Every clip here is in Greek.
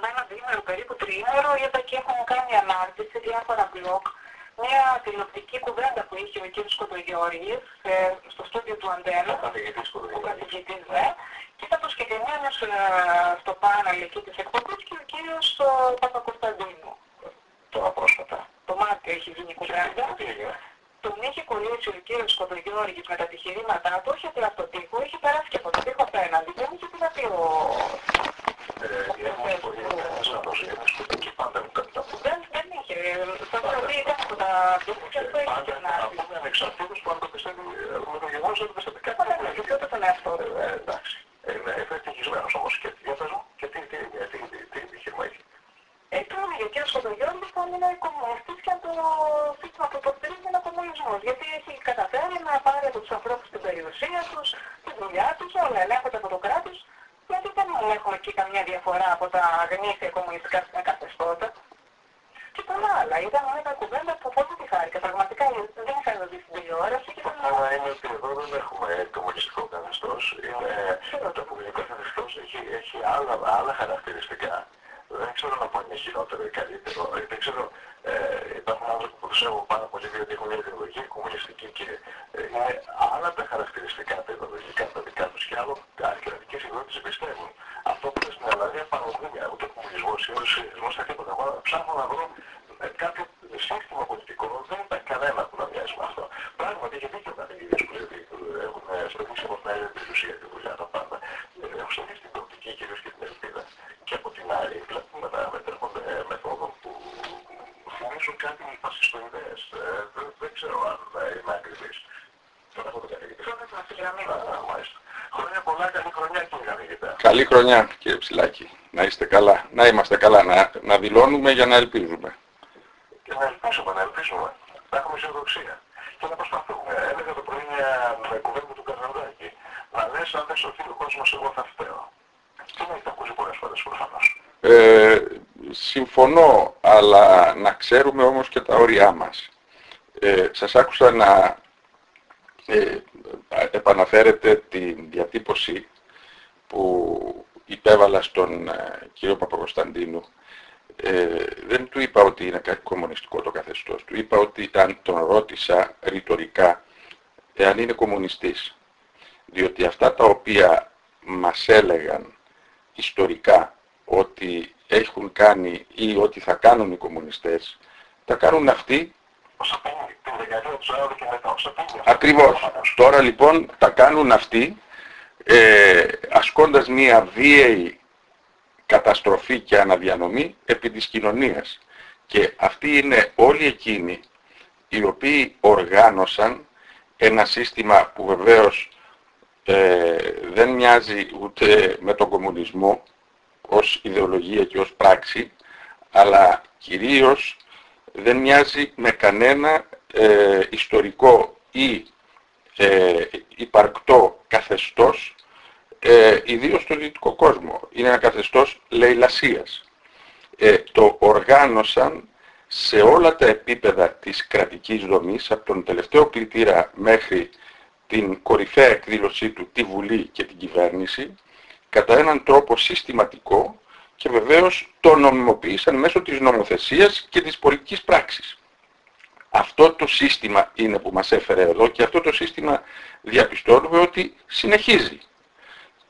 με ένα διήμερο περίπου τριήμερο είδα και έχουν κάνει ανάρτηση διάφορα μπλοκ μια τηλεοπτική κουβέντα που είχε ο κ. Σκοτογιώργης ε, στο στούντιο του Αντένα, ο καθηγητής, ναι, και ήταν προσκεκλημένος ε, στο πάνελ εκεί της εκπομπής και ο κύριος Παπακοσταντίνου. Τώρα πρόσφατα. Το Μάρτιο έχει γίνει η κουβέντα. Τον είχε κολλήσει ο κύριος Σκοτογιώργης με τα επιχειρήματά του, όχι απλά στο τοίχο, είχε περάσει και από το τοίχο απέναντι. Δεν είχε πει να πει ο... Δεν, δεν είχε. Θα πω ότι ήταν από τα τοίχο και αυτό είχε και να Ανεξαρτήτως που αν το πιστεύει με το γεγονός ότι πιστεύει κάτι. Παρακαλώ, και ποιο τον εαυτό του. Ε, Εντάξει. Είναι ευτυχισμένος όμως και για πες μου, και τι, τι, τι, τι, τι, τι επιχείρημα έχει. Ε, τώρα για κύριο Σκοτογιώργης θα είναι κομμουνιστής και το σύστημα που υποστηρίζει είναι ο κομμουνισμός. Γιατί έχει καταφέρει να πάρει από τους ανθρώπους την περιουσία τους, τη δουλειά τους, όλα ελέγχονται από το κράτος. Γιατί δεν έχουμε εκεί καμιά διαφορά από τα γνήσια κομμουνιστικά καθεστώτα. Και πολλά άλλα. Ήταν μια κουβέντα που πολύ τη χάρηκα. Πραγματικά δεν είχα δεις στην τηλεόραση και Το ήταν θέμα είναι ότι εδώ δεν έχουμε κομμουνιστικό καθεστώς. Είναι, το κομμουνιστικό καθεστώς έχει, έχει άλλα, άλλα χαρακτηριστικά. Δεν ξέρω να πω αν είναι χειρότερο ή καλύτερο. Ε, Δεν ξέρω, ε, υπάρχουν άνθρωποι που πιστεύω πάρα πολύ διότι έχουν μια ιδεολογία κομμουνιστική και ε, είναι άλλα τα χαρακτηριστικά τα ιδεολογικά τα δικά τους και άλλο τα κρατικές ιδεότητες πιστεύουν. Αυτό που είναι στην Ελλάδα είναι παροδία, ούτε κομμουνισμός, ούτε σοσιαλισμός, τα τίποτα. Εγώ ψάχνω να βρω ε, κάποιο σύστημα πολιτικό, δεν υπάρχει κανένα που να μοιάζει με αυτό. Πράγματι έχει δίκιο ο καθηγητής που λέει ότι έχουν στοχίσει από την άλλη περιουσία τη δουλειά τα πάντα. Ε, Έχουν στοχίσει την προοπτική κυρίως και την ελπίδα. Και από την άλλη βλέπουμε να μετέρχονται μεθόδων που θυμίζουν κάτι φασιστοειδές. Ε, δεν, δεν ξέρω αν ε, είμαι ακριβής. Τον έχω τον καθηγητή. πρώτα να στη γραμμή. Α, Μάλιστα. Χρόνια πολλά, καλή χρονιά κύριε καθηγητά. Καλή χρονιά κύριε Ψηλάκη. Να είστε καλά. Να είμαστε καλά. Να, να δηλώνουμε για να ελπίζουμε. Και να ελπίσουμε, να ελπίσουμε. Να έχουμε αισιοδοξία. Και να προσπαθούμε. Έλεγα το πρωί μια με κουβέντα του Καρναδάκη. Να λες αν δεν σωθεί ο κόσμος εγώ θα φταίω. Δεν έχετε ακούσει πολλές φορές προφανώς. Ε, συμφωνώ, αλλά να ξέρουμε όμως και τα όρια μας. Ε, σας άκουσα να ε, επαναφέρετε την διατύπωση που υπέβαλα στον ε, κύριο Παπακοσταντίνου. Ε, δεν του είπα ότι είναι κάτι κομμουνιστικό το καθεστώς. Του είπα ότι αν τον ρώτησα ρητορικά εάν είναι κομμουνιστής. Διότι αυτά τα οποία μας έλεγαν ιστορικά ότι έχουν κάνει ή ότι θα κάνουν οι κομμουνιστές, τα κάνουν αυτοί Όσα πίνει την δεκαετία του 40 και μετά, όσα πίνει. Ακριβώς. Τώρα λοιπόν τα κάνουν αυτοί ε, ασκώντας μία βίαιη καταστροφή και αναδιανομή επί της κοινωνίας. Και αυτοί είναι όλοι εκείνοι οι οποίοι οργάνωσαν ένα σύστημα που βεβαίως ε, δεν μοιάζει ούτε με τον κομμουνισμό ως ιδεολογία και ως πράξη, αλλά κυρίως δεν μοιάζει με κανένα ε, ιστορικό ή ε, υπαρκτό καθεστώς, ε, ιδίως στο δυτικό κόσμο. Είναι ένα καθεστώς λαιλασίας. Ε, το οργάνωσαν σε όλα τα επίπεδα της κρατικής δομής, από τον τελευταίο κλητήρα μέχρι την κορυφαία εκδήλωσή του, τη Βουλή και την κυβέρνηση, κατά έναν τρόπο συστηματικό και βεβαίως το νομιμοποίησαν μέσω της νομοθεσίας και της πολιτικής πράξης. Αυτό το σύστημα είναι που μας έφερε εδώ και αυτό το σύστημα διαπιστώνουμε ότι συνεχίζει.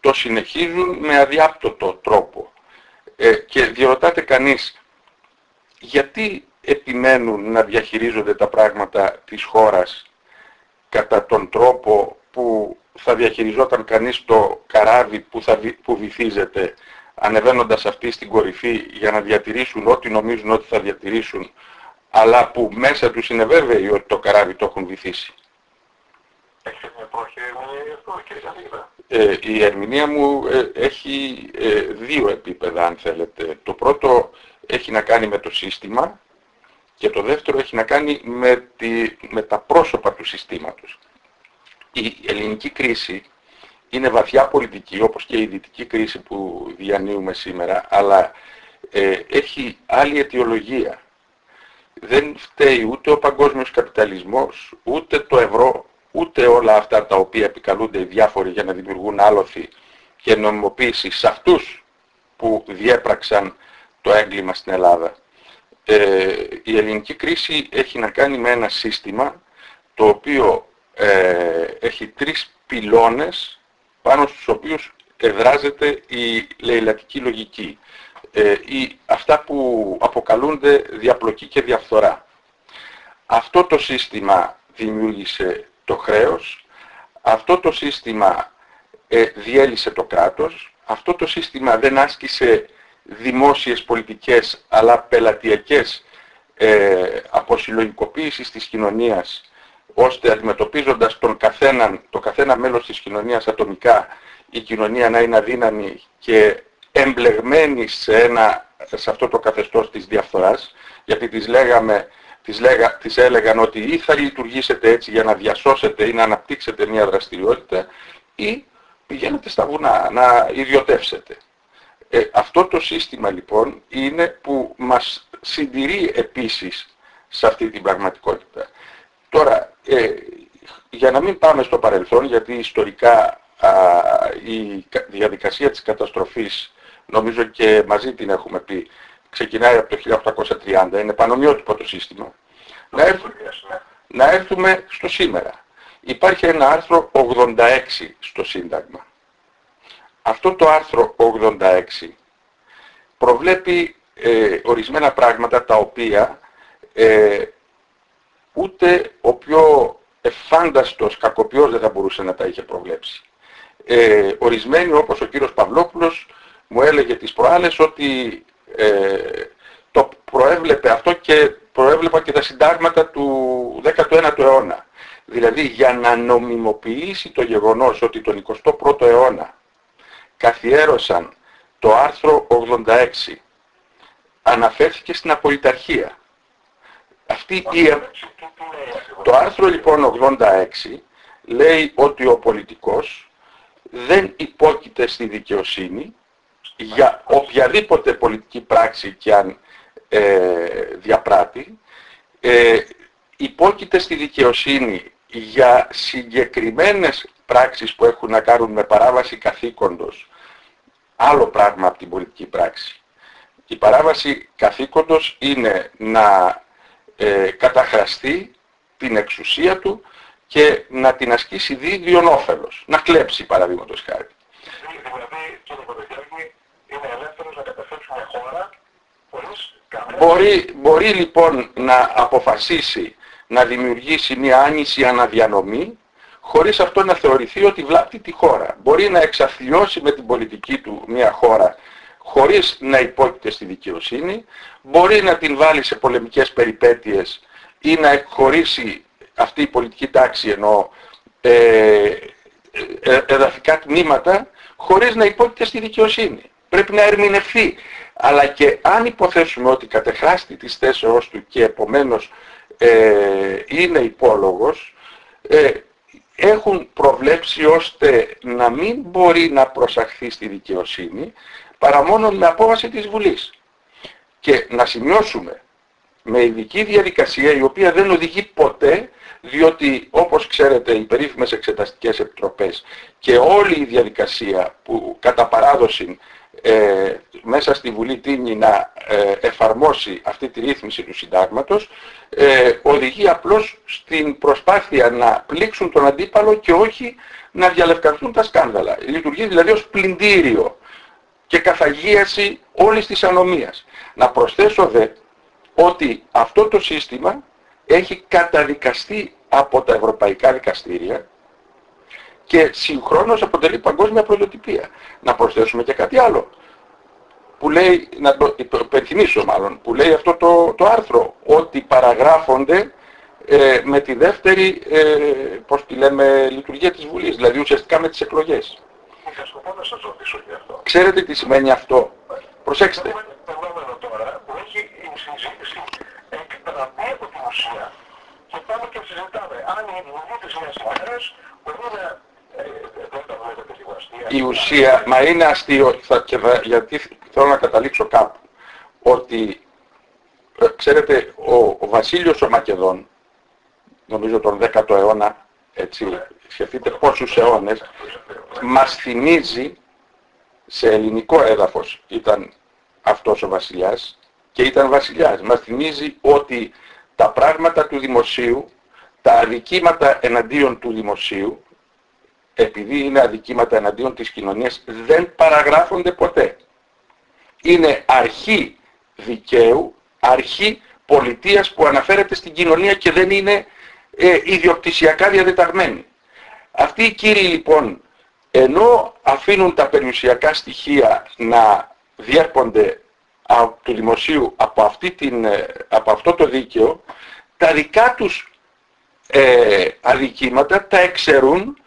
Το συνεχίζουν με αδιάπτωτο τρόπο. Ε, και διερωτάται κανείς γιατί επιμένουν να διαχειρίζονται τα πράγματα της χώρας κατά τον τρόπο που θα διαχειριζόταν κανείς το καράβι που, θα, βυ- που βυθίζεται ανεβαίνοντας αυτή στην κορυφή για να διατηρήσουν ό,τι νομίζουν ότι θα διατηρήσουν αλλά που μέσα τους είναι βέβαιοι ότι το καράβι το έχουν βυθίσει. Έχετε μια πρόχειρη ερμηνεία γι' αυτό κύριε καθηγητά. Ε, η ερμηνεία μου ε, έχει ε, δύο επίπεδα αν θέλετε. Το πρώτο έχει να κάνει με το σύστημα και το δεύτερο έχει να κάνει με, τη, με τα πρόσωπα του συστήματος. Η ελληνική κρίση είναι βαθιά πολιτική όπως και η δυτική κρίση που διανύουμε σήμερα αλλά ε, έχει άλλη αιτιολογία. Δεν φταίει ούτε ο παγκόσμιος καπιταλισμός, ούτε το ευρώ, ούτε όλα αυτά τα οποία επικαλούνται οι διάφοροι για να δημιουργούν άλοθη και νομιμοποίηση σε αυτούς που διέπραξαν το έγκλημα στην Ελλάδα. Ε, η ελληνική κρίση έχει να κάνει με ένα σύστημα το οποίο ε, έχει τρεις πυλώνες πάνω στους οποίους εδράζεται η λαιλατική λογική ε, ή αυτά που αποκαλούνται διαπλοκή και διαφθορά. Αυτό το σύστημα δημιούργησε το χρέος, αυτό το σύστημα ε, διέλυσε το κράτος, αυτό το σύστημα δεν άσκησε δημόσιες πολιτικές αλλά πελατειακές ε, αποσυλλογικοποίησης της κοινωνίας ώστε αντιμετωπίζοντας τον καθέναν, το καθένα μέλος της κοινωνίας ατομικά η κοινωνία να είναι αδύναμη και εμπλεγμένη σε, ένα, σε αυτό το καθεστώς της διαφθοράς γιατί τις, λέγαμε, τις, λέγα, τις έλεγαν ότι ή θα λειτουργήσετε έτσι για να διασώσετε ή να αναπτύξετε μια δραστηριότητα ή πηγαίνετε στα βουνά να ιδιωτεύσετε. Ε, αυτό το σύστημα λοιπόν είναι που μας συντηρεί επίσης σε αυτή την πραγματικότητα. Τώρα, ε, για να μην πάμε στο παρελθόν, γιατί ιστορικά η διαδικασία της καταστροφής, νομίζω και μαζί την έχουμε πει, ξεκινάει από το 1830, είναι πανομοιότυπο το σύστημα. Να έρθουμε, να έρθουμε στο σήμερα. Υπάρχει ένα άρθρο 86 στο Σύνταγμα. Αυτό το άρθρο 86 προβλέπει ε, ορισμένα πράγματα τα οποία ε, ούτε ο πιο εφάνταστος κακοποιός δεν θα μπορούσε να τα είχε προβλέψει. Ε, ορισμένοι όπως ο κύριος Παυλόπουλος μου έλεγε τις προάλλες ότι ε, το προέβλεπε αυτό και προέβλεπα και τα συντάγματα του 19ου αιώνα. Δηλαδή για να νομιμοποιήσει το γεγονός ότι τον 21ο αιώνα καθιέρωσαν το άρθρο 86 αναφέρθηκε στην απολυταρχία. Αυτή η... Το άρθρο λοιπόν 86 λέει ότι ο πολιτικός δεν υπόκειται στη δικαιοσύνη για οποιαδήποτε πολιτική πράξη και αν ε, διαπράττει, ε, υπόκειται στη δικαιοσύνη για συγκεκριμένες πράξεις που έχουν να κάνουν με παράβαση καθήκοντος, άλλο πράγμα από την πολιτική πράξη. Η παράβαση καθήκοντος είναι να ε, καταχραστεί την εξουσία του και να την ασκήσει δίδιον όφελος. Να κλέψει παραδείγματος χάρη. Μπορεί, μπορεί λοιπόν να αποφασίσει να δημιουργήσει μια άνηση αναδιανομή χωρίς αυτό να θεωρηθεί ότι βλάπτει τη χώρα. Μπορεί να εξαθλιώσει με την πολιτική του μια χώρα χωρίς να υπόκειται στη δικαιοσύνη, μπορεί να την βάλει σε πολεμικές περιπέτειες ή να εκχωρήσει αυτή η πολιτική τάξη ενώ ε, ε, ε, εδαφικά τμήματα χωρίς να υπόκειται στη δικαιοσύνη. Πρέπει να ερμηνευθεί. Αλλά και αν υποθέσουμε ότι κατεχράστη της θέσεώς του και επομένως ε, είναι υπόλογος, ε, έχουν προβλέψει ώστε να μην μπορεί να προσαχθεί στη δικαιοσύνη παρά μόνο με απόβαση της Βουλής. Και να σημειώσουμε με ειδική διαδικασία η οποία δεν οδηγεί ποτέ διότι όπως ξέρετε οι περίφημες εξεταστικές επιτροπές και όλη η διαδικασία που κατά παράδοση ε, μέσα στη Βουλή τίνει να ε, εφαρμόσει αυτή τη ρύθμιση του συντάγματος ε, οδηγεί απλώς στην προσπάθεια να πλήξουν τον αντίπαλο και όχι να διαλευκανθούν τα σκάνδαλα. Λειτουργεί δηλαδή ως πλυντήριο και καθαγίαση όλης της ανομίας. Να προσθέσω δε ότι αυτό το σύστημα έχει καταδικαστεί από τα ευρωπαϊκά δικαστήρια και συγχρόνως αποτελεί παγκόσμια πρωτοτυπία. Να προσθέσουμε και κάτι άλλο που λέει, να το υπενθυμίσω μάλλον, που λέει αυτό το, το άρθρο, ότι παραγράφονται ε, με τη δεύτερη, ε, πώς τη λέμε, λειτουργία της Βουλής, δηλαδή ουσιαστικά με τις εκλογές. Ξέρετε τι σημαίνει αυτό; Προσέξτε. τώρα που έχει συζήτηση εκτραπεί από την ουσία και πάμε και συζητάμε αν οι δημιουργοί μιας ημέρας μπορεί να η ουσία, μα είναι αστείο, θα, και θα, γιατί θέλω να καταλήξω κάπου, ότι, ε, ξέρετε, ο, ο Βασίλειος ο Μακεδόν, νομίζω τον 10ο αιώνα, έτσι, σκεφτείτε πόσους αιώνες, μας θυμίζει σε ελληνικό έδαφος ήταν αυτός ο βασιλιάς και ήταν βασιλιάς. Μας θυμίζει ότι τα πράγματα του δημοσίου, τα αδικήματα εναντίον του δημοσίου, επειδή είναι αδικήματα εναντίον της κοινωνίας, δεν παραγράφονται ποτέ. Είναι αρχή δικαίου, αρχή πολιτείας που αναφέρεται στην κοινωνία και δεν είναι ε, ιδιοκτησιακά διαδεταγμένη. Αυτοί οι κύριοι λοιπόν, ενώ αφήνουν τα περιουσιακά στοιχεία να διέρχονται του δημοσίου από, αυτή την, ε, από αυτό το δίκαιο, τα δικά τους ε, αδικήματα τα εξαιρούν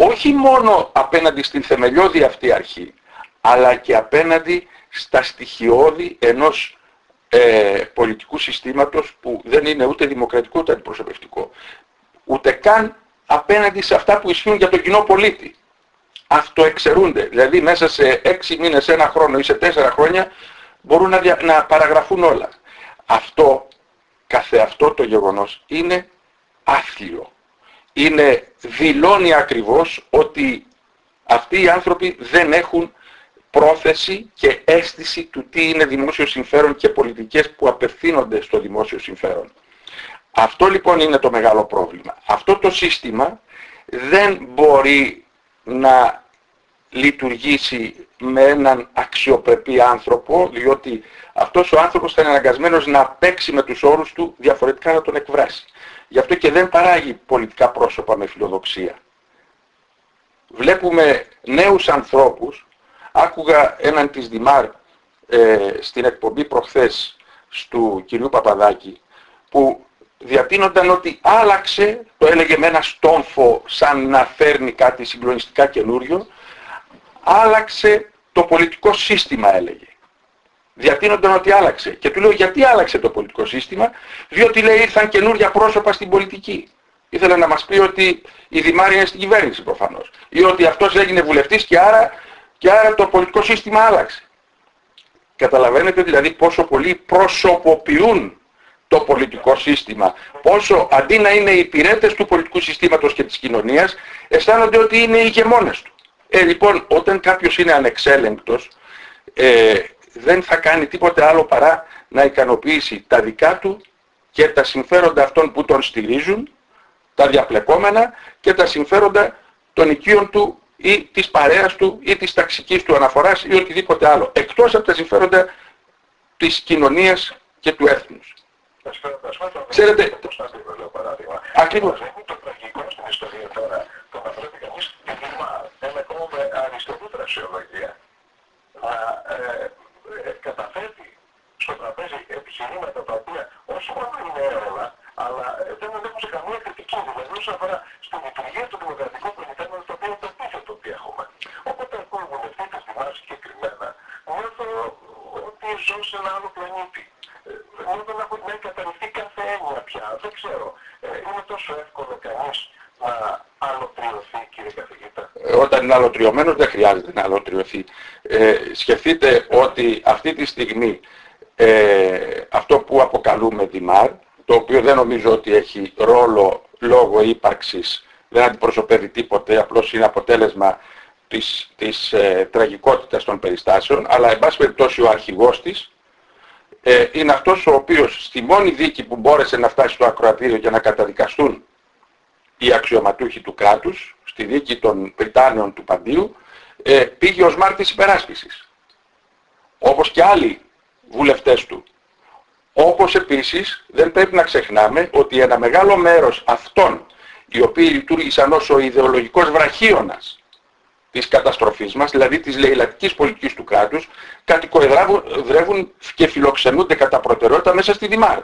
όχι μόνο απέναντι στην θεμελιώδη αυτή αρχή, αλλά και απέναντι στα στοιχειώδη ενός ε, πολιτικού συστήματος που δεν είναι ούτε δημοκρατικό ούτε αντιπροσωπευτικό. Ούτε καν απέναντι σε αυτά που ισχύουν για τον κοινό πολίτη. Αυτό εξαιρούνται. Δηλαδή μέσα σε έξι μήνες, ένα χρόνο ή σε τέσσερα χρόνια μπορούν να, να παραγραφούν όλα. Αυτό, καθεαυτό το γεγονός, είναι άθλιο. Είναι, δηλώνει ακριβώς ότι αυτοί οι άνθρωποι δεν έχουν πρόθεση και αίσθηση του τι είναι δημόσιο συμφέρον και πολιτικές που απευθύνονται στο δημόσιο συμφέρον. Αυτό λοιπόν είναι το μεγάλο πρόβλημα. Αυτό το σύστημα δεν μπορεί να λειτουργήσει με έναν αξιοπρεπή άνθρωπο, διότι αυτός ο άνθρωπος θα είναι αναγκασμένος να παίξει με τους όρους του, διαφορετικά να τον εκβράσει. Γι' αυτό και δεν παράγει πολιτικά πρόσωπα με φιλοδοξία. Βλέπουμε νέους ανθρώπους, άκουγα έναν της Δημάρ ε, στην εκπομπή προχθές του κυρίου Παπαδάκη, που διατείνονταν ότι άλλαξε, το έλεγε με ένα στόμφο σαν να φέρνει κάτι συγκλονιστικά καινούριο, άλλαξε το πολιτικό σύστημα έλεγε. Διατείνονταν ότι άλλαξε. Και του λέω γιατί άλλαξε το πολιτικό σύστημα, διότι λέει ήρθαν καινούρια πρόσωπα στην πολιτική. Ήθελε να μας πει ότι η Δημάρη είναι στην κυβέρνηση προφανώς. Ή ότι αυτός έγινε βουλευτής και άρα, και άρα το πολιτικό σύστημα άλλαξε. Καταλαβαίνετε δηλαδή πόσο πολύ προσωποποιούν το πολιτικό σύστημα. Πόσο αντί να είναι οι υπηρέτες του πολιτικού συστήματος και της κοινωνίας, αισθάνονται ότι είναι οι ηγεμόνες του. Ε, λοιπόν, όταν κάποιος είναι ανεξέλεγκτος, ε, δεν θα κάνει τίποτε άλλο παρά να ικανοποιήσει τα δικά του και τα συμφέροντα αυτών που τον στηρίζουν, τα διαπλεκόμενα και τα συμφέροντα των οικείων του ή της παρέας του ή της ταξικής του αναφοράς ή οτιδήποτε άλλο. Εκτός από τα συμφέροντα της κοινωνίας και του έθνους. Ξέρετε, ακριβώς. Το τραγικό στην ιστορία τώρα, το να πρέπει κανείς ένα κόμμα με αριστερή δρασιολογία, να ε, ε, καταθέτει στο τραπέζι επιχειρήματα τα οποία όχι μόνο είναι έρευνα, αλλά ε, δεν έχουν σε καμία κριτική. Δηλαδή όσον αφορά στην λειτουργία του δημοκρατικού πολιτεύματος, το οποίο είναι το ότι έχουμε. Όποτε ακούω βουλευτές δημάς συγκεκριμένα, νιώθω ότι ζω σε ένα άλλο πλανήτη. Νιώθω να έχω καταληφθεί κάθε έννοια πια. Δεν ξέρω. Είναι τόσο εύκολο κανείς να αλωτριωθεί, κύριε καθηγητά; Όταν είναι αλωτριωμένος δεν χρειάζεται να αλωτριωθεί. Ε, σκεφτείτε ότι αυτή τη στιγμή ε, αυτό που αποκαλούμε Δημάρ, το οποίο δεν νομίζω ότι έχει ρόλο λόγω ύπαρξης, δεν αντιπροσωπεύει τίποτε, απλώς είναι αποτέλεσμα της, της ε, τραγικότητας των περιστάσεων, αλλά εν πάση περιπτώσει ο αρχηγός της ε, είναι αυτός ο οποίος στη μόνη δίκη που μπόρεσε να φτάσει στο ακροατήριο για να καταδικαστούν οι αξιωματούχοι του κράτους, στη δίκη των Πριτάνεων του Παντίου, ε, πήγε ως μάρτης υπεράσπισης. Όπως και άλλοι βουλευτές του. Όπως επίσης δεν πρέπει να ξεχνάμε ότι ένα μεγάλο μέρος αυτών οι οποίοι λειτουργήσαν ως ο ιδεολογικός βραχίωνας της καταστροφής μας, δηλαδή της λαιλατικής πολιτικής του κράτους, κατοικοεδρεύουν και φιλοξενούνται κατά προτεραιότητα μέσα στη Δημάρ.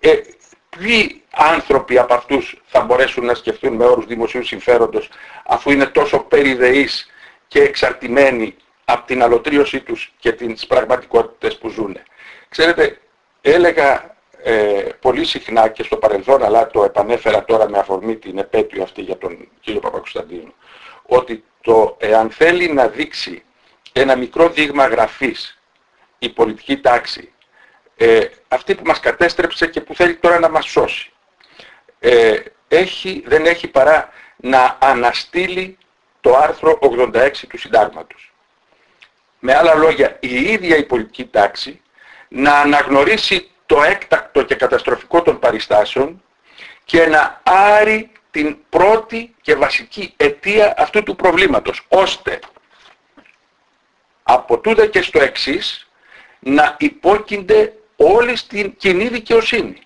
Ε, ποιοι άνθρωποι από αυτούς θα μπορέσουν να σκεφτούν με όρους δημοσίου συμφέροντος αφού είναι τόσο περιδεείς και εξαρτημένοι από την αλωτρίωσή τους και τις πραγματικότητες που ζουν. Ξέρετε, έλεγα ε, πολύ συχνά και στο παρελθόν, αλλά το επανέφερα τώρα με αφορμή την επέτειο αυτή για τον κύριο Παπακουσταντίνο, ότι το εάν θέλει να δείξει ένα μικρό δείγμα γραφής η πολιτική τάξη, ε, αυτή που μας κατέστρεψε και που θέλει τώρα να μας σώσει, ε, έχει, δεν έχει παρά να αναστείλει το άρθρο 86 του Συντάγματος. Με άλλα λόγια, η ίδια η πολιτική τάξη να αναγνωρίσει το έκτακτο και καταστροφικό των παριστάσεων και να άρει την πρώτη και βασική αιτία αυτού του προβλήματος, ώστε από τούτα και στο εξής να υπόκεινται όλοι στην κοινή δικαιοσύνη.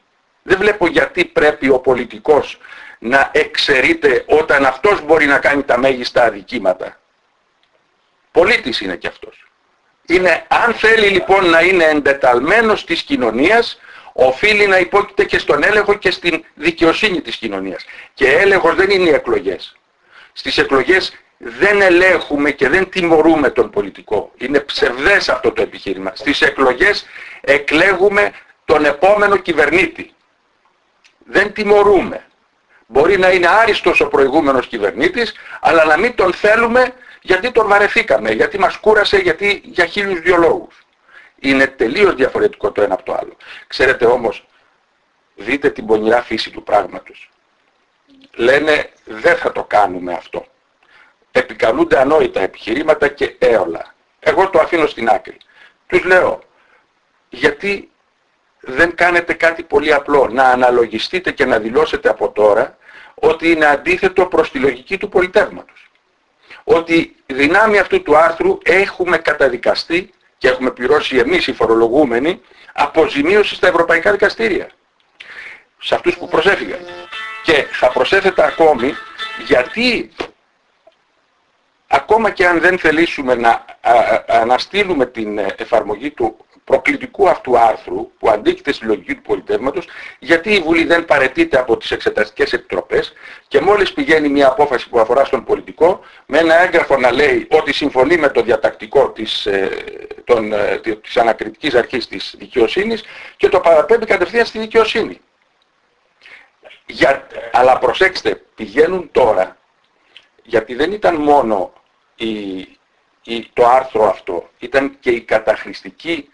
Δεν βλέπω γιατί πρέπει ο πολιτικός να εξαιρείται όταν αυτός μπορεί να κάνει τα μέγιστα αδικήματα. Πολίτης είναι και αυτός. Είναι, αν θέλει λοιπόν να είναι εντεταλμένος της κοινωνίας, οφείλει να υπόκειται και στον έλεγχο και στην δικαιοσύνη της κοινωνίας. Και έλεγχος δεν είναι οι εκλογές. Στις εκλογές δεν ελέγχουμε και δεν τιμωρούμε τον πολιτικό. Είναι ψευδές αυτό το επιχείρημα. Στις εκλογές εκλέγουμε τον επόμενο κυβερνήτη. Δεν τιμωρούμε. Μπορεί να είναι άριστος ο προηγούμενος κυβερνήτης, αλλά να μην τον θέλουμε γιατί τον βαρεθήκαμε, γιατί μας κούρασε, γιατί για χίλιους δυο λόγους. Είναι τελείως διαφορετικό το ένα από το άλλο. Ξέρετε όμως, δείτε την πονηρά φύση του πράγματος. Λένε δεν θα το κάνουμε αυτό. Επικαλούνται ανόητα επιχειρήματα και έολα. Εγώ το αφήνω στην άκρη. Τους λέω, γιατί δεν κάνετε κάτι πολύ απλό, να αναλογιστείτε και να δηλώσετε από τώρα ότι είναι αντίθετο προς τη λογική του πολιτεύματος. Ότι δυνάμει αυτού του άρθρου έχουμε καταδικαστεί και έχουμε πληρώσει εμείς οι φορολογούμενοι αποζημίωση στα ευρωπαϊκά δικαστήρια. Σε αυτούς που προσέφηγαν. Και θα προσέθετα ακόμη γιατί ακόμα και αν δεν θελήσουμε να αναστείλουμε την εφαρμογή του προκλητικού αυτού άρθρου που αντίκειται στη λογική του πολιτεύματος, γιατί η Βουλή δεν παρετείται από τις εξεταστικές επιτροπές και μόλις πηγαίνει μια απόφαση που αφορά στον πολιτικό, με ένα έγγραφο να λέει ότι συμφωνεί με το διατακτικό της, ε, των, ε, της ανακριτικής αρχής της δικαιοσύνης και το παραπέμπει κατευθείαν στη δικαιοσύνη. Για, αλλά προσέξτε, πηγαίνουν τώρα, γιατί δεν ήταν μόνο η, η, το άρθρο αυτό, ήταν και η καταχρηστική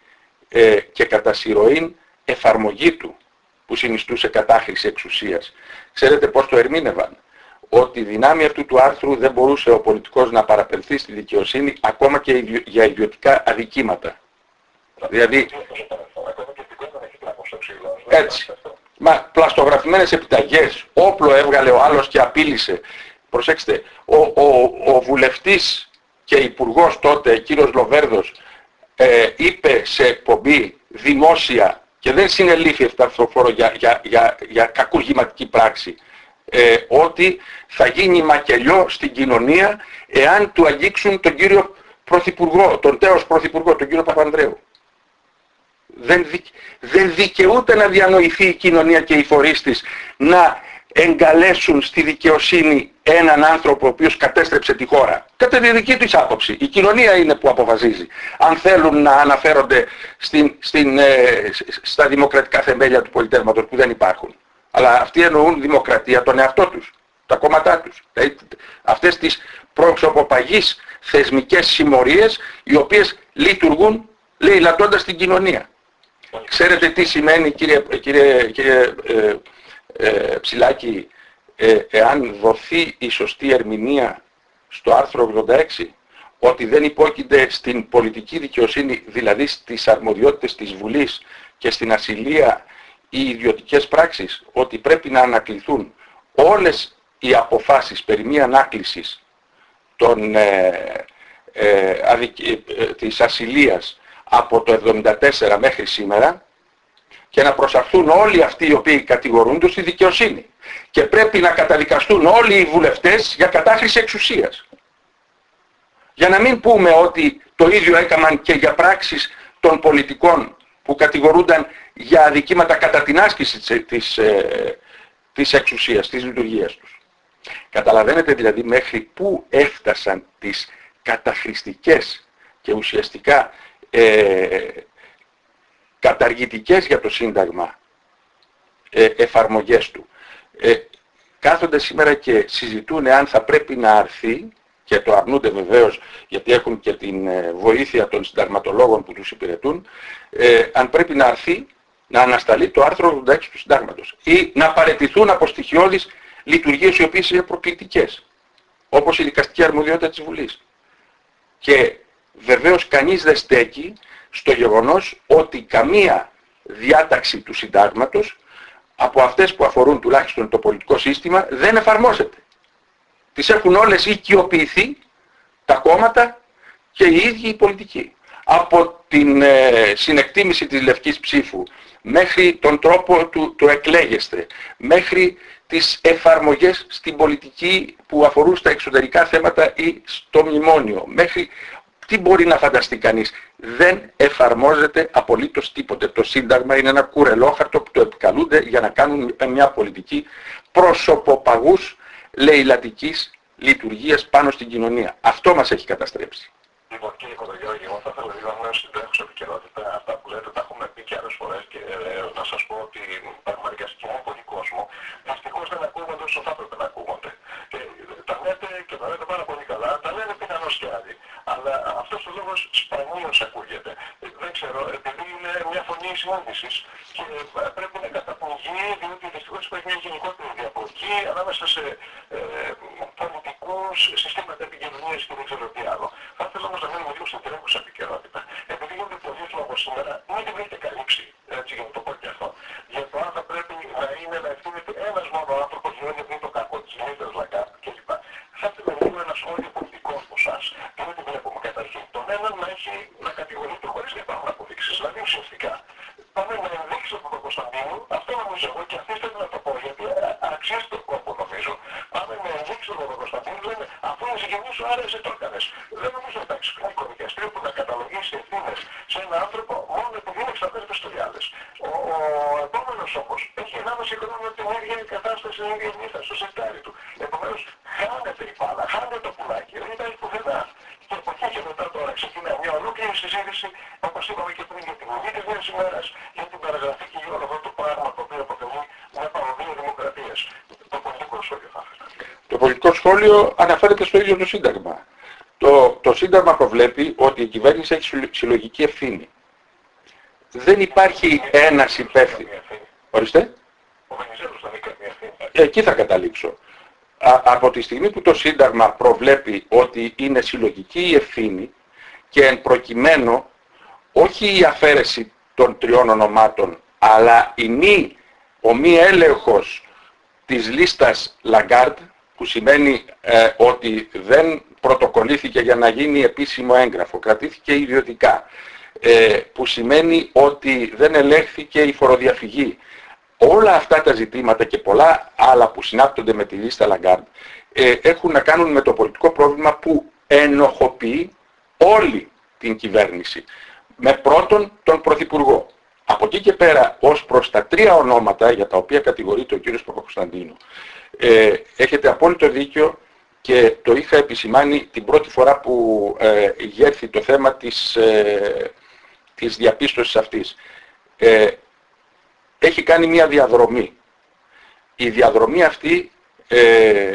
ε, και κατά συρροήν εφαρμογή του που συνιστούσε κατάχρηση εξουσίας. Ξέρετε πώς το ερμήνευαν; Ότι δυνάμει αυτού του άρθρου δεν μπορούσε ο πολιτικός να παραπελθεί στη δικαιοσύνη ακόμα και για ιδιωτικά αδικήματα. Δηλαδή... Έτσι. Μα πλαστογραφημένες επιταγές, όπλο έβγαλε ο άλλος και απείλησε. Προσέξτε, ο, ο, ο βουλευτής και υπουργός τότε, κύριος Λοβέρδος, ε, είπε σε εκπομπή δημόσια και δεν συνελήφθη ευθαρθροφόρο για, για, για, για κακουργηματική πράξη ε, ότι θα γίνει μακελιό στην κοινωνία εάν του αγγίξουν τον κύριο Πρωθυπουργό, τον τέος Πρωθυπουργό, τον κύριο Παπανδρέου. Δεν, δεν δικαιούται να διανοηθεί η κοινωνία και οι φορείς της να εγκαλέσουν στη δικαιοσύνη έναν άνθρωπο ο οποίος κατέστρεψε τη χώρα. Κατά τη δική της άποψη. Η κοινωνία είναι που αποφασίζει. Αν θέλουν να αναφέρονται στην, στην, ε, στα δημοκρατικά θεμέλια του πολιτεύματος που δεν υπάρχουν. Αλλά αυτοί εννοούν δημοκρατία τον εαυτό τους, τα κόμματά τους. Δηλαδή, αυτές τις προσωποπαγείς θεσμικές συμμορίες οι οποίες λειτουργούν λαιλατώντας την κοινωνία. Ξέρετε τι σημαίνει κύριε, κύριε, κύριε ε, ε, ψηλάκι, ε, εάν δοθεί η σωστή ερμηνεία στο άρθρο 86, ότι δεν υπόκειται στην πολιτική δικαιοσύνη, δηλαδή στις αρμοδιότητες της Βουλής και στην ασυλία οι ιδιωτικές πράξεις, ότι πρέπει να ανακληθούν όλες οι αποφάσεις περί μη ανάκλησης των, ε, ε, ε της ασυλίας από το 74 μέχρι σήμερα, και να προσαχθούν όλοι αυτοί οι οποίοι κατηγορούνται στη δικαιοσύνη. Και πρέπει να καταδικαστούν όλοι οι βουλευτές για κατάχρηση εξουσίας. Για να μην πούμε ότι το ίδιο έκαναν και για πράξεις των πολιτικών που κατηγορούνταν για αδικήματα κατά την άσκηση της, της, ε, της εξουσίας, της λειτουργίας τους. Καταλαβαίνετε δηλαδή μέχρι πού έφτασαν τις καταχρηστικές και ουσιαστικά ε, καταργητικές για το Σύνταγμα ε, εφαρμογές του. Ε, κάθονται σήμερα και συζητούν αν θα πρέπει να αρθεί και το αρνούνται βεβαίως γιατί έχουν και την ε, βοήθεια των συνταγματολόγων που τους υπηρετούν, ε, αν πρέπει να αρθεί να ανασταλεί το άρθρο 86 του Συντάγματος ή να παρετηθούν από στοιχειώδεις λειτουργίες οι οποίες είναι προκλητικές, όπως η δικαστική αρμοδιότητα της Βουλής. Και βεβαίως κανείς δεν στέκει στο γεγονός ότι καμία διάταξη του συντάγματος από αυτές που αφορούν τουλάχιστον το πολιτικό σύστημα δεν εφαρμόζεται. Τις έχουν όλες οικειοποιηθεί τα κόμματα και οι ίδιοι οι πολιτικοί. Από την ε, συνεκτίμηση της λευκής ψήφου μέχρι τον τρόπο του, του εκλέγεστε, μέχρι τις εφαρμογές στην πολιτική που αφορούν στα εξωτερικά θέματα ή στο μνημόνιο, μέχρι τι μπορεί να φανταστεί κανείς; Δεν εφαρμόζεται απολύτως τίποτε. Το Σύνταγμα είναι ένα κουρελόχαρτο που το επικαλούνται για να κάνουν μια πολιτική προσωποπαγούς λαιλατικής λειτουργίας πάνω στην κοινωνία. Αυτό μας έχει καταστρέψει. Λοιπόν, κύριε Κοντογιώργη, εγώ θα ήθελα λίγο να συντρέχω επικαιρότητα. Αυτά που λέτε τα έχουμε πει και άλλες φορές και ε, να σας πω ότι έχουμε εργαστεί με πολύ κόσμο. Δυστυχώς δεν ακούγονται όσο θα έπρεπε να ακούγονται. Και τα λέτε και τα λέτε πάρα πολύ καλά, τα λένε πιθανώς και άλλοι. Αλλά αυτός ο λόγος σπανίως ακούγεται. Δεν ξέρω, επειδή είναι μια φωνή συνάντησης και ε, πρέπει να καταπνιγεί, διότι δυστυχώς υπάρχει μια γενικότερη διαπλοκή ανάμεσα σε ε, πολιτικούς, συστήματα επικοινωνίας και δεν ξέρω τι άλλο. Θα ήθελα όμως να μείνουμε λίγο στην τρέχουσα επικαιρότητα. Επειδή γίνεται πολύς λόγος σήμερα, μην την έχετε καλύψει, έτσι για να το πω και αυτό. Για το αν θα πρέπει να είναι να ευθύνεται ένας μόνο άνθρωπος, διότι είναι το κακό της λίστας Λαγκάρντ κλπ. Θα ήθελα λίγο ένα σχόλιο πολιτικό από εσάς. Και δεν την βλέπουμε καταρχήν. Τον έναν να έχει να κατηγορείται χωρίς να υπάρχουν αποδείξεις. Δηλαδή ουσιαστικά πάμε να ενδείξει τον Παπακοσταντίνου, αυτό νομίζω εγώ και αφήστε να το πω γιατί ε, αξίζει τον κόπο νομίζω. Πάμε να ενδείξει τον Παπακοσταντίνου, λένε αφού είναι συγγενής σου άρεσε το έκανες. Δεν νομίζω να υπάρξει κανένα δικαστήριο που να καταλογίσει ευθύνες σε έναν άνθρωπο μόνο επειδή είναι εξαρτάται πιστολιάδες. Ο, ο επόμενος όμως έχει 1,5 χρόνο την ίδια κατάσταση, την ίδια νύχτα στο σεντάρι του. Επομένως χάνεται η μπάλα, χάνεται το πουλάκι, δεν υπάρχει πουθενά. Και από εκεί και μετά τώρα ξεκινάει μια ολόκληρη συζήτηση, όπως είπαμε και πριν για την Βουλή της Νέας ημέρας, για την παραγραφή και για όλο αυτό το πράγμα το οποίο αποτελεί μια παροδία δημοκρατίας. Το πολιτικό σχόλιο θα ήθελα. Το πολιτικό σχόλιο αναφέρεται στο ίδιο το Σύνταγμα. Το, το Σύνταγμα προβλέπει ότι η κυβέρνηση έχει συλλογική ευθύνη. Δεν υπάρχει ένας υπεύθυνος. Ορίστε. Ο Βενιζέλος δεν έχει καμία ευθύνη. Εκεί θα καταλήξω. Α, από τη στιγμή που το Σύνταγμα προβλέπει ότι είναι συλλογική η ευθύνη και εν προκειμένου όχι η αφαίρεση των τριών ονομάτων αλλά η μη, ο μη έλεγχος της λίστας Lagarde που σημαίνει ε, ότι δεν πρωτοκολλήθηκε για να γίνει επίσημο έγγραφο, κρατήθηκε ιδιωτικά, ε, που σημαίνει ότι δεν ελέγχθηκε η φοροδιαφυγή, όλα αυτά τα ζητήματα και πολλά άλλα που συνάπτονται με τη λίστα Λαγκάρντ ε, έχουν να κάνουν με το πολιτικό πρόβλημα που ενοχοποιεί όλη την κυβέρνηση. Με πρώτον τον Πρωθυπουργό. Από εκεί και πέρα ως προς τα τρία ονόματα για τα οποία κατηγορείται ο κύριος Παπακοσταντίνου ε, έχετε απόλυτο δίκιο και το είχα επισημάνει την πρώτη φορά που ε, γέρθη το θέμα της, ε, της διαπίστωσης αυτής. Ε, έχει κάνει μια διαδρομή. Η διαδρομή αυτή ε,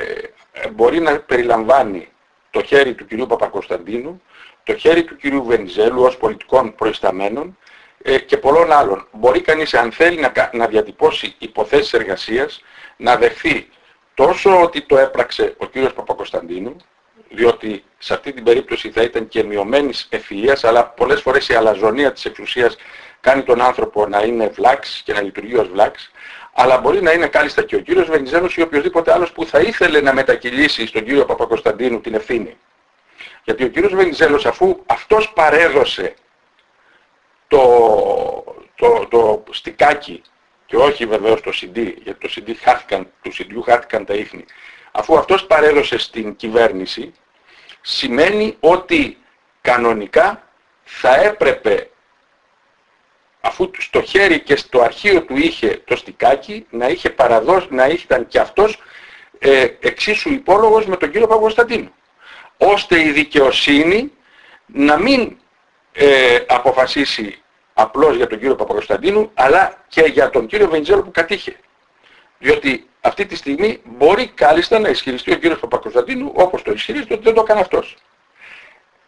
μπορεί να περιλαμβάνει το χέρι του κυρίου Παπακοσταντίνου, το χέρι του κυρίου Βενιζέλου ως πολιτικών προϊσταμένων ε, και πολλών άλλων. Μπορεί κανείς αν θέλει να, να διατυπώσει υποθέσεις εργασίας να δεχθεί τόσο ότι το έπραξε ο κύριος Παπακοσταντίνου, διότι σε αυτή την περίπτωση θα ήταν και μειωμένης ευφυΐας, αλλά πολλές φορές η αλαζονία της εξουσίας κάνει τον άνθρωπο να είναι βλάξ και να λειτουργεί ως βλάξ, αλλά μπορεί να είναι κάλλιστα και ο κύριος Βενιζέλος ή οποιοδήποτε άλλος που θα ήθελε να μετακυλήσει στον κύριο Παπακοσταντίνου την ευθύνη. Γιατί ο κύριος Βενιζέλος αφού αυτός παρέδωσε το, το, το στικάκι και όχι βεβαίως το CD, γιατί το CD χάθηκαν, του CD χάθηκαν τα ίχνη, αφού αυτός παρέδωσε στην κυβέρνηση, σημαίνει ότι κανονικά θα έπρεπε αφού στο χέρι και στο αρχείο του είχε το στικάκι, να είχε παραδώσει, να ήταν και αυτός ε, εξίσου υπόλογος με τον κύριο Παπακοσταντίνο. Ώστε η δικαιοσύνη να μην ε, αποφασίσει απλώς για τον κύριο Παπακοσταντίνου, αλλά και για τον κύριο Βεντζέλο που κατήχε. Διότι αυτή τη στιγμή μπορεί κάλλιστα να ισχυριστεί ο κύριος Παπακοσταντίνου όπως το ισχυρίζεται ότι δεν το έκανε αυτός.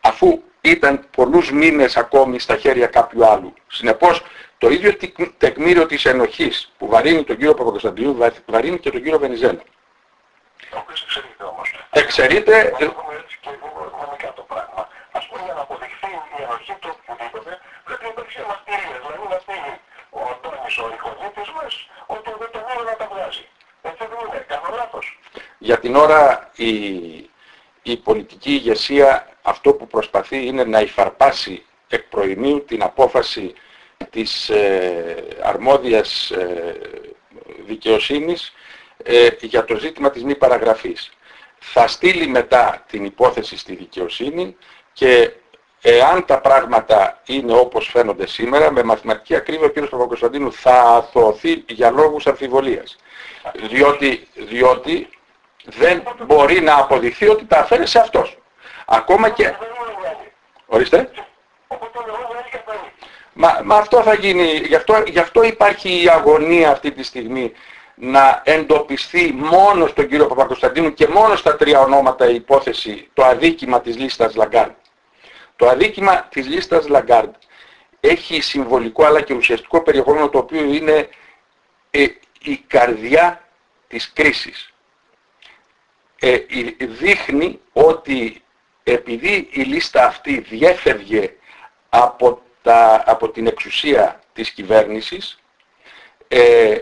Αφού ήταν πολλούς μήνες ακόμη στα χέρια κάποιου άλλου. Συνεπώς το ίδιο τεκμήριο της ενοχής που βαρύνει τον κύριο Παπακοσταντίνου βαρύνει και τον κύριο Βενιζέλο. Ο οποίος εξαιρείται όμως. Εξαιρείται... ότι δεν μόνο να τα βγάζει. Δεν κάνω. Για την ώρα η, η πολιτική ηγεσία αυτό που προσπαθεί είναι να υφαρπάσει εκ προημίου την απόφαση της ε, αρμόδιας ε, δικαιοσύνης ε, για το ζήτημα της μη παραγραφής. Θα στείλει μετά την υπόθεση στη δικαιοσύνη και εάν τα πράγματα είναι όπως φαίνονται σήμερα, με μαθηματική ακρίβεια ο κ. Παπακοσταντίνου θα αθωωθεί για λόγους αμφιβολίας. Διότι, διότι δεν μπορεί να αποδειχθεί ότι τα αφαίρεσε αυτός. Ακόμα και... Ορίστε. Μα, μα αυτό θα γίνει, γι αυτό, γι' αυτό υπάρχει η αγωνία αυτή τη στιγμή να εντοπιστεί μόνος στον κύριο Παπακωνσταντίνου και μόνος στα τρία ονόματα η υπόθεση το αδίκημα της λίστας Λαγκάρντ. Το αδίκημα της λίστας Λαγκάρντ έχει συμβολικό αλλά και ουσιαστικό περιεχόμενο το οποίο είναι ε, η καρδιά της κρίσης. Ε, δείχνει ότι επειδή η λίστα αυτή διέφευγε από, τα, από την εξουσία της κυβέρνησης, ε,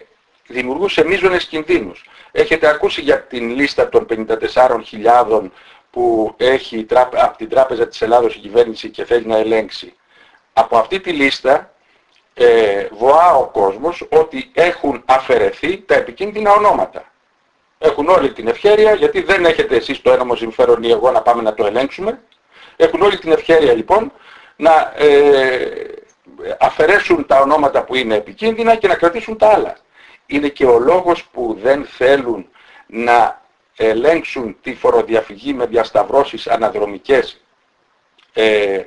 δημιουργούσε μείζονες κινδύνους. Έχετε ακούσει για την λίστα των 54.000 που έχει από την Τράπεζα της Ελλάδος η κυβέρνηση και θέλει να ελέγξει. Από αυτή τη λίστα ε, βοά ο κόσμος ότι έχουν αφαιρεθεί τα επικίνδυνα ονόματα. Έχουν όλη την ευχέρεια, γιατί δεν έχετε εσείς το ένομο συμφέρον ή εγώ να πάμε να το ελέγξουμε. Έχουν όλη την ευχέρεια λοιπόν να ε, αφαιρέσουν τα ονόματα που είναι επικίνδυνα και να κρατήσουν τα άλλα. Είναι και ο λόγος που δεν θέλουν να ελέγξουν τη φοροδιαφυγή με διασταυρώσεις αναδρομικές ε,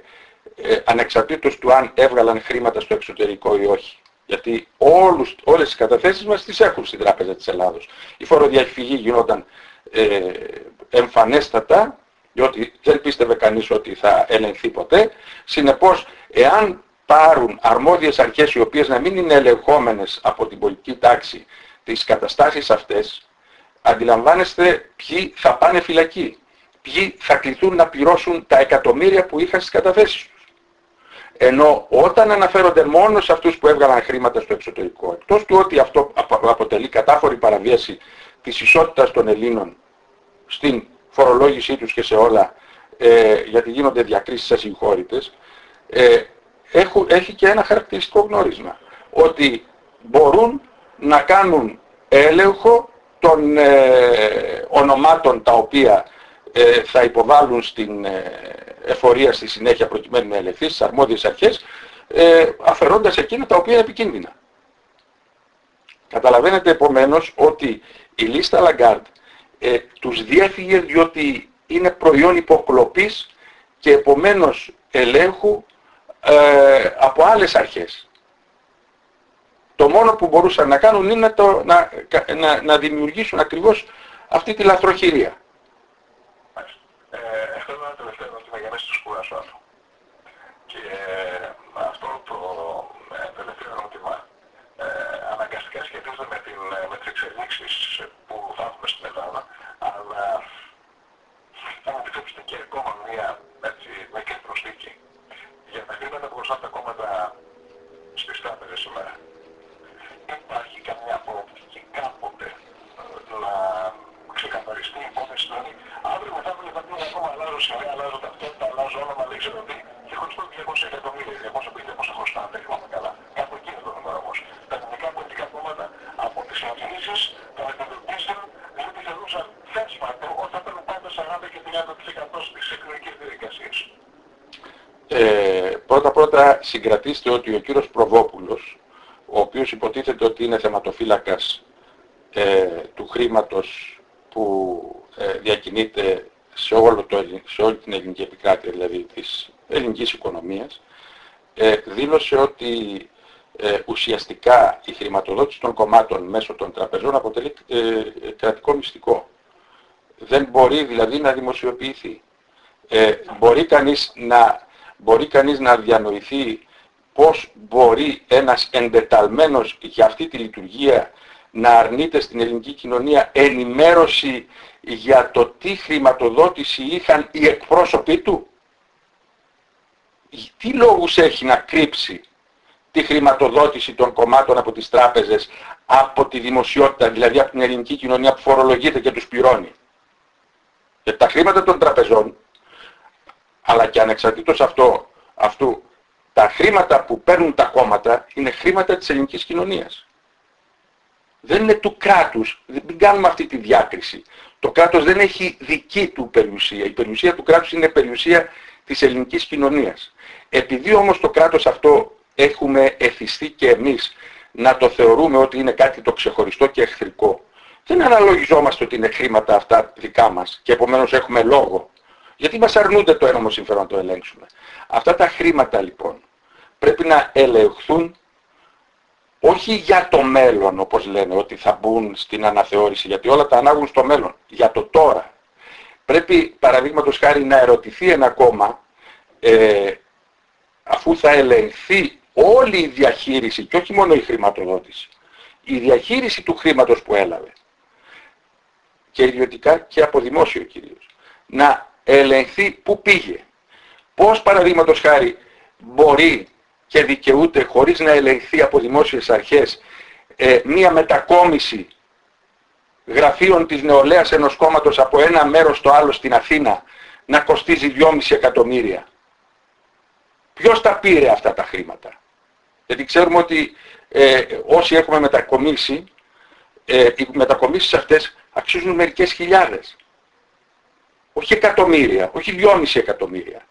ε, ανεξαρτήτως του αν έβγαλαν χρήματα στο εξωτερικό ή όχι. Γιατί όλους, όλες τις καταθέσεις μας τις έχουν στην Τράπεζα της Ελλάδος. Η φοροδιαφυγή γινόταν ε, εμφανέστατα, διότι δεν πίστευε κανείς ότι θα ελεγχθεί ποτέ. Συνεπώς, εάν πάρουν αρμόδιες αρχές οι οποίες να μην είναι ελεγχόμενες από την πολιτική τάξη τις καταστάσεις αυτές, αντιλαμβάνεστε ποιοι θα πάνε φυλακή, ποιοι θα κληθούν να πληρώσουν τα εκατομμύρια που είχαν στις καταθέσεις τους. Ενώ όταν αναφέρονται μόνο σε αυτούς που έβγαλαν χρήματα στο εξωτερικό, εκτός του ότι αυτό αποτελεί κατάφορη παραβίαση της ισότητας των Ελλήνων στην φορολόγησή τους και σε όλα, ε, γιατί γίνονται διακρίσεις ασυγχώρητες, ε, έχει και ένα χαρακτηριστικό γνώρισμα. Ότι μπορούν να κάνουν έλεγχο των ε, ονομάτων τα οποία ε, θα υποβάλουν στην ε, εφορία στη συνέχεια προκειμένου να ελεγχθεί στις αρμόδιες αρχές, ε, αφαιρώντας εκείνα τα οποία είναι επικίνδυνα. Καταλαβαίνετε επομένως ότι η λίστα Λαγκάρντ ε, τους διέφυγε διότι είναι προϊόν υποκλοπής και επομένως ελέγχου ε, από άλλες αρχές. Το μόνο που μπορούσαν να κάνουν είναι το, να, να, να δημιουργήσουν ακριβώς αυτή τη λαθροχειρία. Ε, αυτό είναι ένα τελευταίο ερώτημα για μέσα στο σκουράσο Και ε, αυτό το ε, τελευταίο ερώτημα ε, αναγκαστικά σχετίζεται με, την, ε, με τις εξελίξεις που θα έχουμε στην Ελλάδα, αλλά θα μου επιτρέψετε και ακόμα μία έτσι, μικρή προσθήκη για τα χρήματα που χρωστάνε τα κόμματα στις τράπεζες σήμερα. Υπάρχει καμιά προοπτική κάποτε να ξεκαθαριστεί η υπόθεση δηλαδή αύριο μετά το λεπτό ακόμα αλλάζω σημαία, αλλάζω ταυτότητα, αλλάζω όνομα, δεν ξέρω τι και χρωστώ 200 εκατομμύρια, 250 χρωστάνε, δεν θυμάμαι καλά. Κάπου εκεί είναι το νούμερο όμως. Τα ελληνικά πολιτικά κόμματα από τις συγκινήσεις των αντιδοτήσεων διότι θεωρούσαν θέσματο όταν παίρνουν πάντα 40 και 30% στις εκλογικές διαδικασίες. Ε, πρώτα πρώτα συγκρατήστε ότι ο κύριος Προβόπουλος, ο οποίος υποτίθεται ότι είναι θεματοφύλακας ε, του χρήματος που ε, διακινείται σε, όλο το, σε όλη την ελληνική επικράτεια, δηλαδή της ελληνικής οικονομίας, ε, δήλωσε ότι ε, ουσιαστικά η χρηματοδότηση των κομμάτων μέσω των τραπεζών αποτελεί κρατικό μυστικό. Δεν μπορεί δηλαδή να δημοσιοποιηθεί. μπορεί κανείς να μπορεί κανείς να διανοηθεί πώς μπορεί ένας εντεταλμένος για αυτή τη λειτουργία να αρνείται στην ελληνική κοινωνία ενημέρωση για το τι χρηματοδότηση είχαν οι εκπρόσωποι του; Τι λόγους έχει να κρύψει τη χρηματοδότηση των κομμάτων από τις τράπεζες, από τη δημοσιότητα, δηλαδή από την ελληνική κοινωνία που φορολογείται και τους πληρώνει; Γιατί τα χρήματα των τραπεζών, αλλά και ανεξαρτήτως αυτό, αυτού, τα χρήματα που παίρνουν τα κόμματα είναι χρήματα της ελληνικής κοινωνίας. Δεν είναι του κράτους, δεν κάνουμε αυτή τη διάκριση. Το κράτος δεν έχει δική του περιουσία. Η περιουσία του κράτους είναι περιουσία της ελληνικής κοινωνίας. Επειδή όμως το κράτος αυτό έχουμε εθιστεί και εμείς να το θεωρούμε ότι είναι κάτι το ξεχωριστό και εχθρικό, δεν αναλογιζόμαστε ότι είναι χρήματα αυτά δικά μας και επομένως έχουμε λόγο. Γιατί μας αρνούνται το ένομο συμφέρον να το ελέγξουμε. Αυτά τα χρήματα λοιπόν πρέπει να ελεγχθούν όχι για το μέλλον όπως λένε ότι θα μπουν στην αναθεώρηση γιατί όλα τα ανάγουν στο μέλλον, για το τώρα. Πρέπει παραδείγματος χάρη να ερωτηθεί ένα κόμμα ε, αφού θα ελεγχθεί όλη η διαχείριση και όχι μόνο η χρηματοδότηση, η διαχείριση του χρήματος που έλαβε και ιδιωτικά και από δημόσιο κυρίως, να ελεγχθεί πού πήγε. Πώς παραδείγματος χάρη μπορεί και δικαιούται χωρίς να ελεγχθεί από δημόσιες αρχές ε, μία μετακόμιση γραφείων της νεολαίας ενός κόμματος από ένα μέρος στο άλλο στην Αθήνα να κοστίζει 2,5 εκατομμύρια; Ποιος τα πήρε αυτά τα χρήματα; Γιατί ξέρουμε ότι ε, όσοι έχουμε μετακομίσει, ε, οι μετακομίσεις αυτές αξίζουν μερικές χιλιάδες. Όχι εκατομμύρια, όχι 2,5 εκατομμύρια.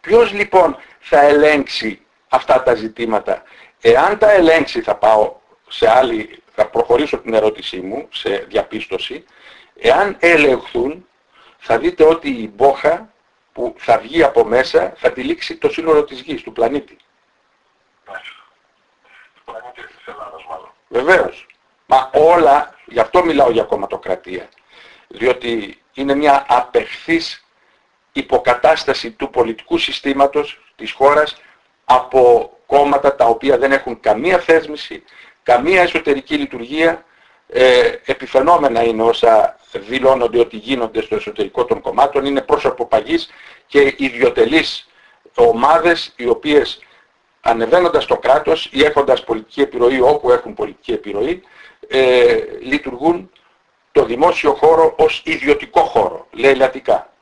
Ποιος λοιπόν θα ελέγξει αυτά τα ζητήματα; Εάν τα ελέγξει θα πάω σε άλλη, θα προχωρήσω την ερώτησή μου σε διαπίστωση. Εάν ελεγχθούν θα δείτε ότι η μπόχα που θα βγει από μέσα θα τυλίξει το σύνολο της γης, του πλανήτη. Βεβαίως. Μα όλα, γι' αυτό μιλάω για κομματοκρατία. Διότι είναι μια απεχθής υποκατάσταση του πολιτικού συστήματος της χώρας από κόμματα τα οποία δεν έχουν καμία θέσμηση, καμία εσωτερική λειτουργία, ε, επιφαινόμενα είναι όσα δηλώνονται ότι γίνονται στο εσωτερικό των κομμάτων, είναι πρόσωπο παγής και ιδιωτελείς ομάδες οι οποίες ανεβαίνοντας το κράτος ή έχοντας πολιτική επιρροή όπου έχουν πολιτική επιρροή, ε, λειτουργούν το δημόσιο χώρο ως ιδιωτικό χώρο, λέει λατικά.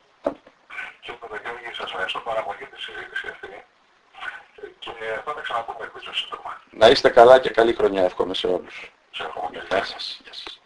σας ευχαριστώ πάρα πολύ για τη συζήτηση αυτή και θα τα ξαναπούμε ελπίζω σύντομα. Να είστε καλά και καλή χρονιά εύχομαι σε όλους. Σε εύχομαι. Γεια σας. Γεια σας.